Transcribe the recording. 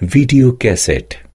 Video cassette.